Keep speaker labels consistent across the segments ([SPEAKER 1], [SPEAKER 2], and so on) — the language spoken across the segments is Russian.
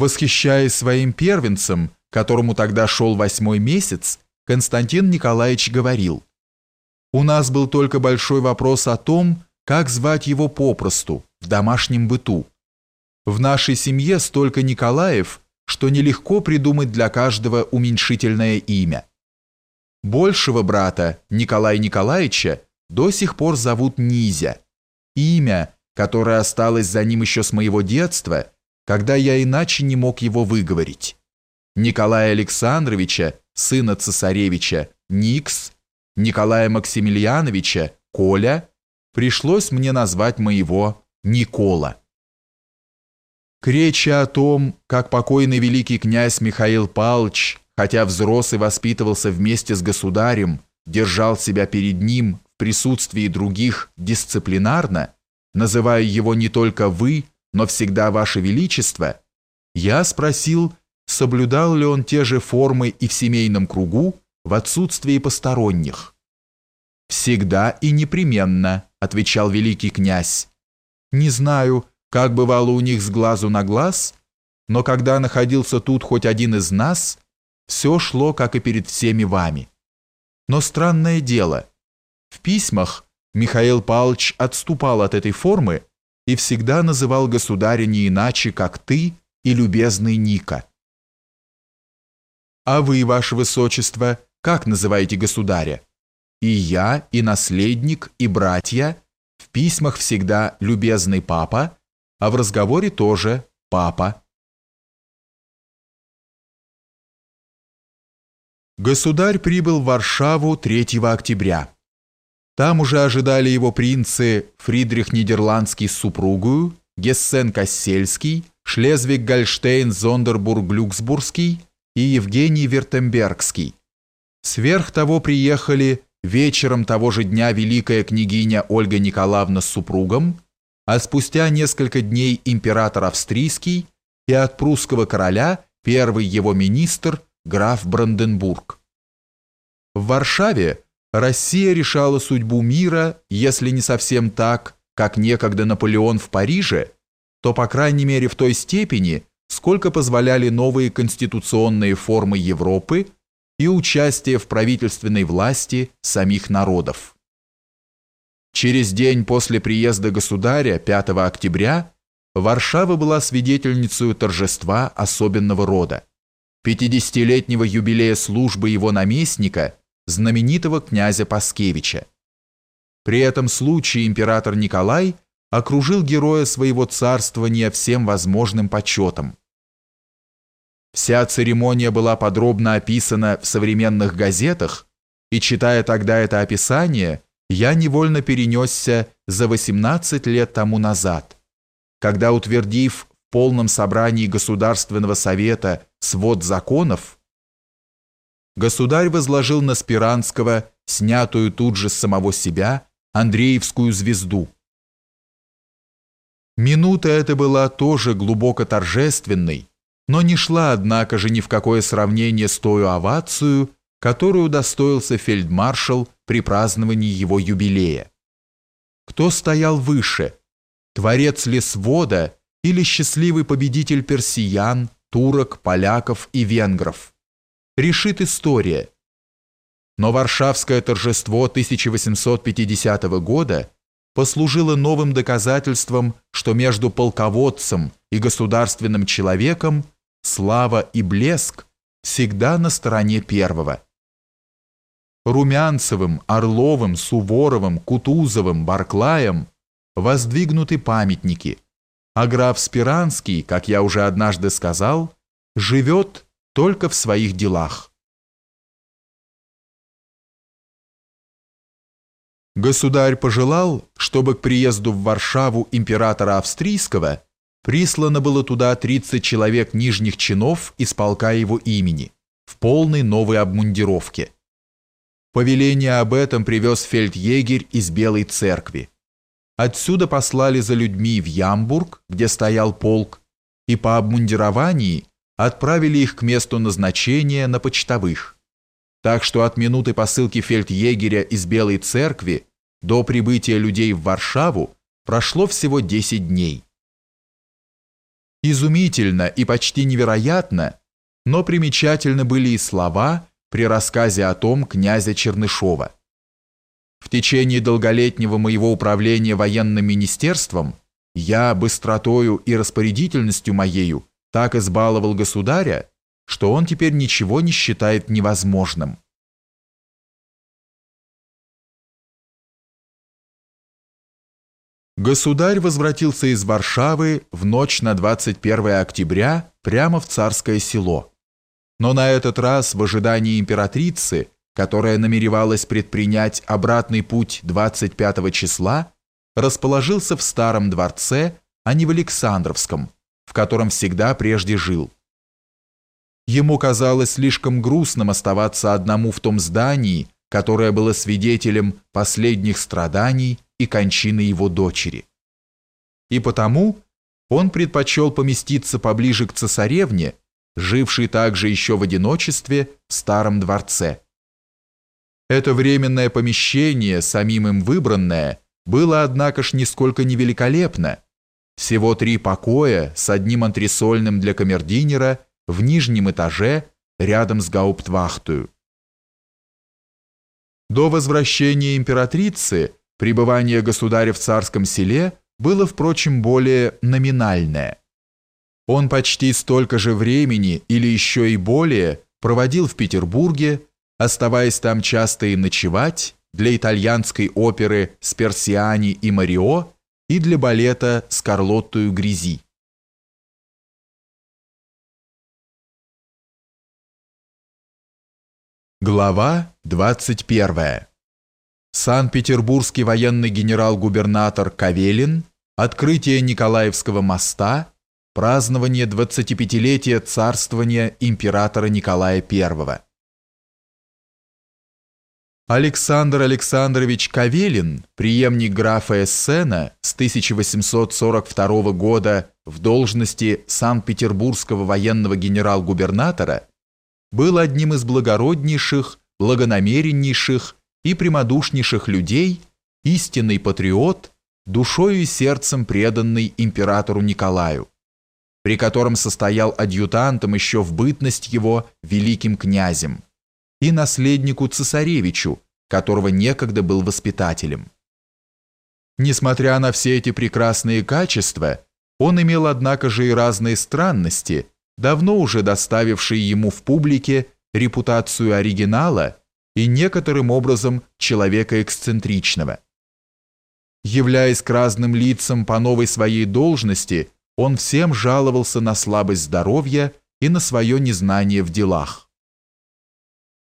[SPEAKER 1] Восхищаясь своим первенцем, которому тогда шел восьмой месяц, Константин Николаевич говорил, «У нас был только большой вопрос о том, как звать его попросту, в домашнем быту. В нашей семье столько Николаев, что нелегко придумать для каждого уменьшительное имя. Большего брата, Николая Николаевича, до сих пор зовут Низя. Имя, которое осталось за ним еще с моего детства, когда я иначе не мог его выговорить. Николая Александровича, сына цесаревича, Никс, Николая Максимiliaновича, Коля, пришлось мне назвать моего Никола. К речи о том, как покойный великий князь Михаил Павлович, хотя взрос и воспитывался вместе с государем, держал себя перед ним в присутствии других дисциплинарно, называя его не только «вы», но всегда «ваше величество», я спросил, соблюдал ли он те же формы и в семейном кругу в отсутствии посторонних. «Всегда и непременно», — отвечал великий князь. «Не знаю, как бывало у них с глазу на глаз, но когда находился тут хоть один из нас, все шло, как и перед всеми вами. Но странное дело, в письмах Михаил Павлович отступал от этой формы и всегда называл государя не иначе, как ты и любезный Ника. А вы, ваше высочество, как называете государя? И я, и наследник, и братья, в письмах всегда любезный папа, а в разговоре тоже папа. Государь прибыл в Варшаву 3 октября. Там уже ожидали его принцы Фридрих Нидерландский с супругою, Гессен Кассельский, Шлезвиг-Гольштейн Зондербург-Люксбургский и Евгений Вертембергский. Сверх того приехали вечером того же дня великая княгиня Ольга Николаевна с супругом, а спустя несколько дней император австрийский и от прусского короля первый его министр граф Бранденбург. В Варшаве Россия решала судьбу мира, если не совсем так, как некогда Наполеон в Париже, то по крайней мере в той степени, сколько позволяли новые конституционные формы Европы и участие в правительственной власти самих народов. Через день после приезда государя, 5 октября, Варшава была свидетельницей торжества особенного рода, 50-летнего юбилея службы его наместника, знаменитого князя Паскевича. При этом случае император Николай окружил героя своего царствования всем возможным почетом. Вся церемония была подробно описана в современных газетах, и читая тогда это описание, я невольно перенесся за 18 лет тому назад, когда, утвердив в полном собрании Государственного совета свод законов, государь возложил на Спиранского, снятую тут же с самого себя, Андреевскую звезду. Минута эта была тоже глубоко торжественной, но не шла, однако же, ни в какое сравнение с той овацию, которую достоился фельдмаршал при праздновании его юбилея. Кто стоял выше, творец ли свода или счастливый победитель персиян, турок, поляков и венгров? Решит история. Но Варшавское торжество 1850 года послужило новым доказательством, что между полководцем и государственным человеком слава и блеск всегда на стороне первого. Румянцевым, Орловым, Суворовым, Кутузовым, Барклаем воздвигнуты памятники, а граф Спиранский, как я уже однажды сказал, живет только в своих делах. Государь пожелал, чтобы к приезду в Варшаву императора австрийского прислано было туда 30 человек нижних чинов из полка его имени в полной новой обмундировке. Повеление об этом привез фельдъегерь из Белой церкви. Отсюда послали за людьми в Ямбург, где стоял полк, и по обмундировании отправили их к месту назначения на почтовых. Так что от минуты посылки фельдъегеря из Белой церкви до прибытия людей в Варшаву прошло всего 10 дней. Изумительно и почти невероятно, но примечательны были и слова при рассказе о том князя Чернышова. В течение долголетнего моего управления военным министерством я быстротою и распорядительностью моею так избаловал государя, что он теперь ничего не считает невозможным. Государь возвратился из Варшавы в ночь на 21 октября прямо в царское село. Но на этот раз в ожидании императрицы, которая намеревалась предпринять обратный путь 25 числа, расположился в старом дворце, а не в Александровском, в котором всегда прежде жил. Ему казалось слишком грустным оставаться одному в том здании, которое было свидетелем последних страданий и кончины его дочери. И потому он предпочел поместиться поближе к цесаревне, жившей также еще в одиночестве в старом дворце. Это временное помещение, самим им выбранное, было, однако ж, нисколько не великолепно. Всего три покоя с одним антресольным для камердинера в нижнем этаже рядом с гауптвахтою. До возвращения императрицы Пребывание государя в царском селе было, впрочем, более номинальное. Он почти столько же времени или еще и более проводил в Петербурге, оставаясь там часто и ночевать для итальянской оперы «Сперсиани» и «Марио» и для балета с Карлоттою Грязи. Глава двадцать первая. Санкт-Петербургский военный генерал-губернатор Кавелин, открытие Николаевского моста, празднование 25-летия царствования императора Николая I. Александр Александрович Кавелин, преемник графа Эссена с 1842 года в должности Санкт-Петербургского военного генерал-губернатора, был одним из благороднейших, благонамереннейших и прямодушнейших людей, истинный патриот, душою и сердцем преданный императору Николаю, при котором состоял адъютантом еще в бытность его великим князем, и наследнику цесаревичу, которого некогда был воспитателем. Несмотря на все эти прекрасные качества, он имел, однако же, и разные странности, давно уже доставившие ему в публике репутацию оригинала и некоторым образом человека эксцентричного. Являясь к разным лицам по новой своей должности, он всем жаловался на слабость здоровья и на свое незнание в делах.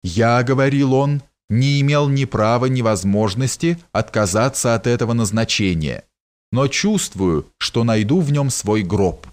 [SPEAKER 1] «Я, — говорил он, — не имел ни права, ни возможности отказаться от этого назначения, но чувствую, что найду в нем свой гроб».